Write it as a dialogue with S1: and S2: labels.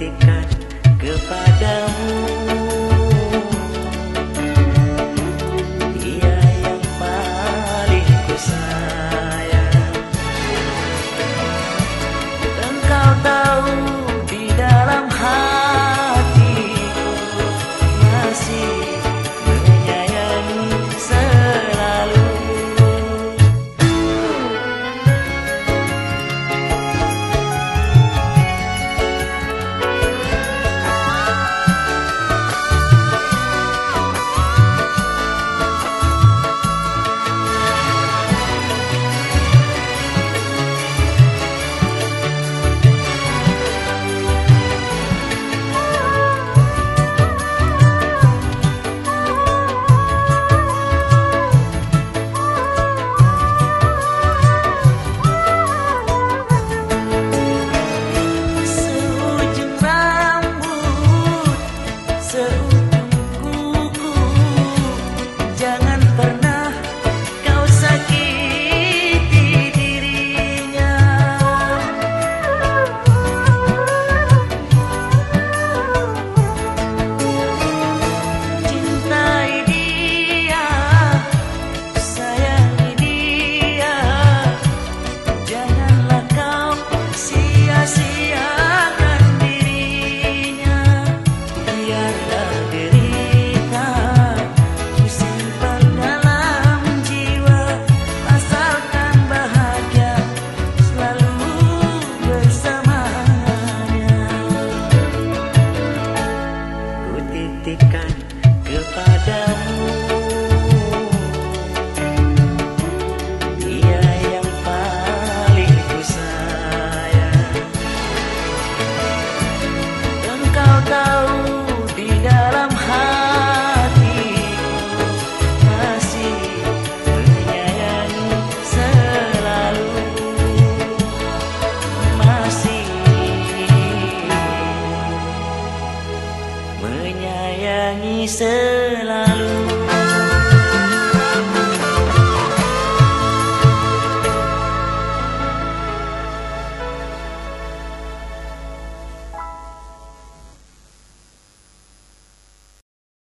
S1: práctica. Selalu